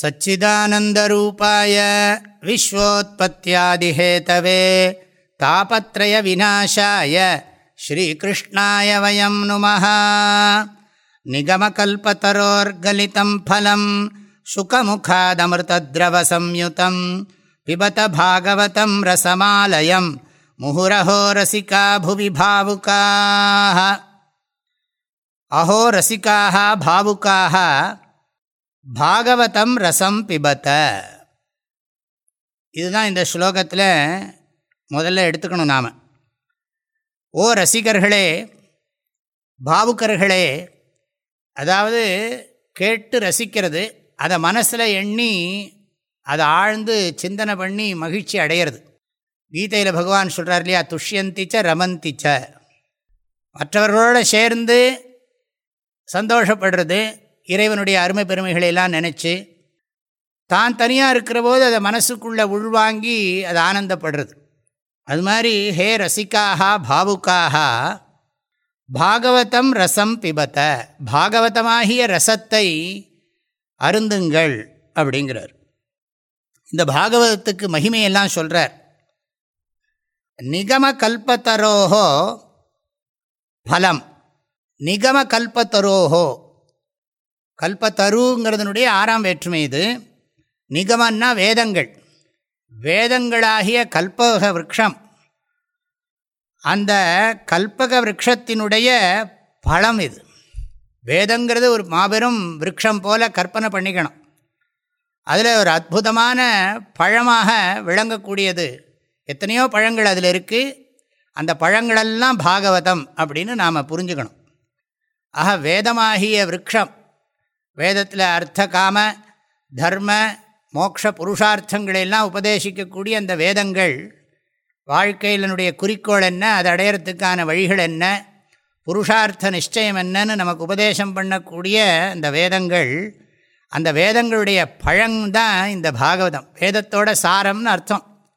सच्चिदानन्दरूपाय विश्वोत्पत्त्यादिहेतवे तापत्रयविनाशाय श्रीकृष्णाय वयं नुमः निगमकल्पतरोर्गलितं फलं शुकमुखादमृतद्रवसंयुतं पिबत भागवतं रसमालयं मुहुरहो रसिका भुवि भावुकाः अहो रसिकाः भावुकाः பாகவதம் ரசம் பிபத்த. இதுதான் இந்த ஸ்லோகத்தில் முதல்ல எடுத்துக்கணும் நாம். ஓ ரசிகர்களே பாவுக்கர்களே அதாவது கேட்டு ரசிக்கிறது அதை மனசில் எண்ணி அதை ஆழ்ந்து சிந்தனை பண்ணி மகிழ்ச்சி அடையிறது. கீதையில் பகவான் சொல்கிறார் இல்லையா துஷ்யந்திச்ச ரமந்திச்ச மற்றவர்களோடு சேர்ந்து சந்தோஷப்படுறது இறைவனுடைய அருமை பெருமைகளை எல்லாம் நினச்சி தான் தனியாக இருக்கிற போது அதை மனசுக்குள்ளே உள்வாங்கி அது ஆனந்தப்படுறது. அது மாதிரி ஹே ரசிக்காகா பாவுக்காகா பாகவதம் ரசம் பிபத்த பாகவதமாகிய ரசத்தை அருந்துங்கள் அப்படிங்கிறார். இந்த பாகவதத்துக்கு மகிமையெல்லாம் சொல்கிறார் நிகம கல்பத்தரோகோ பலம் நிகம கல்பத்தரோகோ கல்பத்தருங்கிறதுனுடைய ஆறாம் வேற்றுமை இது. நிகமன்னா வேதங்கள். வேதங்களாகிய கல்பக விரக்ஷம். அந்த கல்பக விரக்ஷத்தினுடைய பழம் இது. வேதங்கிறது ஒரு மாபெரும் விரக்ஷம் போல கற்பனை பண்ணிக்கணும். அதில் ஒரு அற்புதமான பழமாக விளங்கக்கூடியது. எத்தனையோ பழங்கள் அதில் இருக்குது அந்த பழங்களெல்லாம் பாகவதம் அப்படின்னு நாம் புரிஞ்சுக்கணும். ஆக வேதமாகிய விரக்ஷம். வேதத்தில் அர்த்த காம தர்ம மோக்ஷ புருஷார்த்தங்களெல்லாம் உபதேசிக்கக்கூடிய அந்த வேதங்கள் வாழ்க்கையிலனுடைய குறிக்கோள் என்ன அதை அடையிறதுக்கான வழிகள் என்ன புருஷார்த்த நிச்சயம் என்னன்னு நமக்கு உபதேசம் பண்ணக்கூடிய அந்த வேதங்கள் அந்த வேதங்களுடைய பழங்தான் இந்த பாகவதம். வேதத்தோட சாரம்னு அர்த்தம்.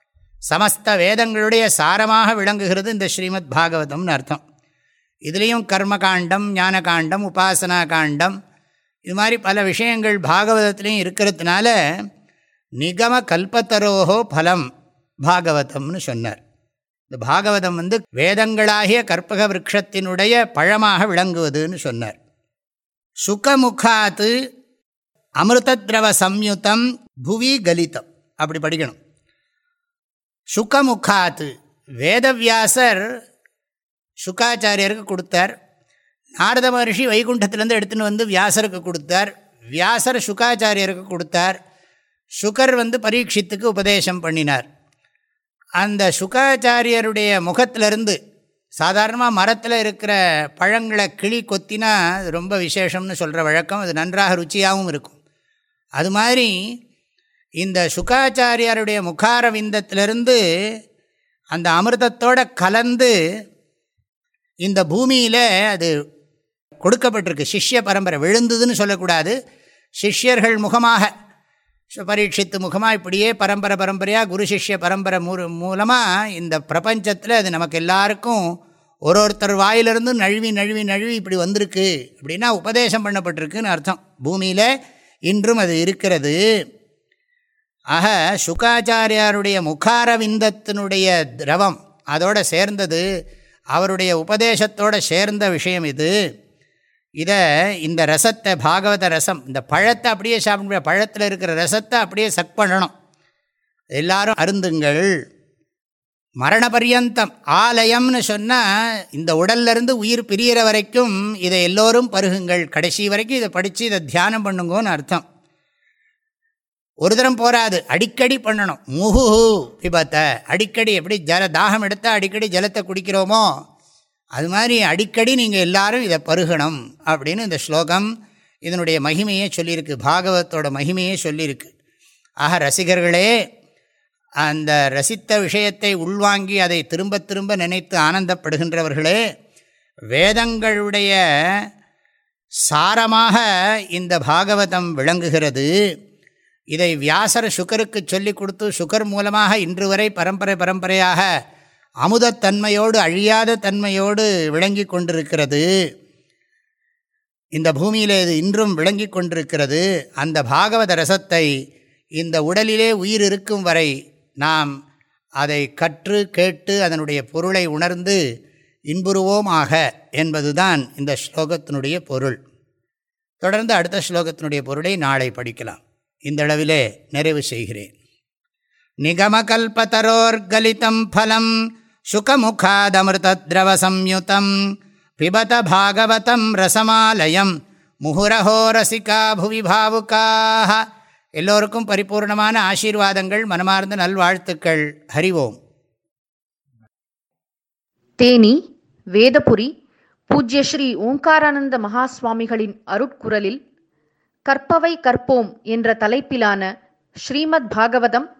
சமஸ்த வேதங்களுடைய சாரமாக விளங்குகிறது இந்த ஸ்ரீமத் பாகவதம்னு அர்த்தம். இதுலேயும் கர்மகாண்டம் ஞானகாண்டம் உபாசனா காண்டம் இது மாதிரி பல விஷயங்கள் பாகவதத்துலேயும் இருக்கிறதுனால நிகம கல்பத்தரோகோ பலம் பாகவதம்னு சொன்னார். இந்த பாகவதம் வந்து வேதங்களாகிய கற்பக விரக்ஷத்தினுடைய பழமாக விளங்குவதுன்னு சொன்னார். சுகமுகாத்து அமிர்தத்ரவ சம்யுத்தம் புவி கலிதம். அப்படி படிக்கணும். சுகமுகாத்து வேதவியாசர் சுக்காச்சாரியருக்கு கொடுத்தார். நாரத மகர்ஷி வைகுண்டத்திலேருந்து எடுத்துன்னு வந்து வியாசருக்கு கொடுத்தார். வியாசர் சுக்காச்சாரியருக்கு கொடுத்தார். சுகர் வந்து பரீட்சித்துக்கு உபதேசம் பண்ணினார். அந்த சுக்காச்சாரியருடைய முகத்திலிருந்து சாதாரணமாக மரத்தில் இருக்கிற பழங்களை கிளி கொத்தினா அது ரொம்ப விசேஷம்னு சொல்கிற வழக்கம். அது நன்றாக ருச்சியாகவும் இருக்கும். அது மாதிரி இந்த சுக்காச்சாரியாருடைய முகார விந்தத்திலிருந்து அந்த அமிர்தத்தோடு கலந்து இந்த பூமியில் அது கொடுக்கப்பட்டிருக்கு. சிஷ்ய பரம்பரை விழுந்ததுன்னு சொல்லக்கூடாது. சிஷ்யர்கள் முகமாக பரீட்சித்து முகமாக இப்படியே பரம்பரை பரம்பரையாக குரு சிஷ்ய பரம்பரை மூ மூலமாக இந்த பிரபஞ்சத்தில் அது நமக்கு எல்லாருக்கும் ஒரு ஒருத்தர் வாயிலிருந்து நழுவி நழுவி நழுவி இப்படி வந்திருக்கு. அப்படின்னா உபதேசம் பண்ணப்பட்டிருக்குன்னு அர்த்தம். பூமியில் இன்றும் அது இருக்கிறது. ஆக சுகாச்சாரியாருடைய முகாரவிந்தத்தினுடைய திரவம் அதோடு சேர்ந்தது. அவருடைய உபதேசத்தோடு சேர்ந்த விஷயம் இது. இதை இந்த ரசத்தை பாகவத ரசம் இந்த பழத்தை அப்படியே சாப்பிட பழத்தில் இருக்கிற ரசத்தை அப்படியே சக் பண்ணணும். எல்லாரும் அருந்துங்கள். மரண பரியந்தம் ஆலயம்னு சொன்னால் இந்த உடல்லிருந்து உயிர் பிரியிற வரைக்கும் இதை எல்லோரும் பருகுங்கள். கடைசி வரைக்கும் இதை படித்து இதை தியானம் பண்ணுங்கன்னு அர்த்தம். ஒரு தரம் போராது. அடிக்கடி பண்ணணும். முகு பிபத்தை அடிக்கடி எப்படி ஜல தாகம் எடுத்தால் அடிக்கடி ஜலத்தை குடிக்கிறோமோ அது மாதிரி அடிக்கடி நீங்கள் எல்லாரும் இதை பருகணும் அப்படின்னு இந்த ஸ்லோகம் இதனுடைய மகிமையே சொல்லியிருக்கு பாகவத்தோட மகிமையே சொல்லியிருக்கு. ஆக ரசிகர்களே அந்த ரசித்த விஷயத்தை உள்வாங்கி அதை திரும்ப திரும்ப நினைத்து ஆனந்தப்படுகின்றவர்களே வேதங்களுடைய சாரமாக இந்த பாகவதம் விளங்குகிறது. இதை வியாசர் சுகருக்கு சொல்லி கொடுத்து சுகர் மூலமாக இன்று வரை பரம்பரை பரம்பரையாக அமுதத்தன்மையோடு அழியாத தன்மையோடு விளங்கி கொண்டிருக்கிறது. இந்த பூமியிலே இது இன்றும் விளங்கி கொண்டிருக்கிறது. அந்த பாகவத ரசத்தை இந்த உடலிலே உயிர் இருக்கும் வரை நாம் அதை கற்று கேட்டு அதனுடைய பொருளை உணர்ந்து இன்புறுவோமாக என்பதுதான் இந்த ஸ்லோகத்தினுடைய பொருள். தொடர்ந்து அடுத்த ஸ்லோகத்தினுடைய பொருளை நாளை படிக்கலாம். இந்த அளவிலே நிறைவு செய்கிறேன். நிகமகல்பதரோர்கலிதம் ஃபலம் சுகமுகாதமிருத்திரவசம்யுதம் பிபத பாகவதம் ரசமாலயம் முகுரஹோ ரசிகா புவி பாவுக்காக எல்லோருக்கும் பரிபூர்ணமான ஆசீர்வாதங்கள் மனமார்ந்த நல்வாழ்த்துக்கள். ஹரிவோம் தேனி வேதபுரி பூஜ்ய ஸ்ரீ ஓங்காரானந்த மகாஸ்வாமிகளின் அருட்குரலில் கற்பவை கற்போம் என்ற தலைப்பிலான ஸ்ரீமத் பாகவதம்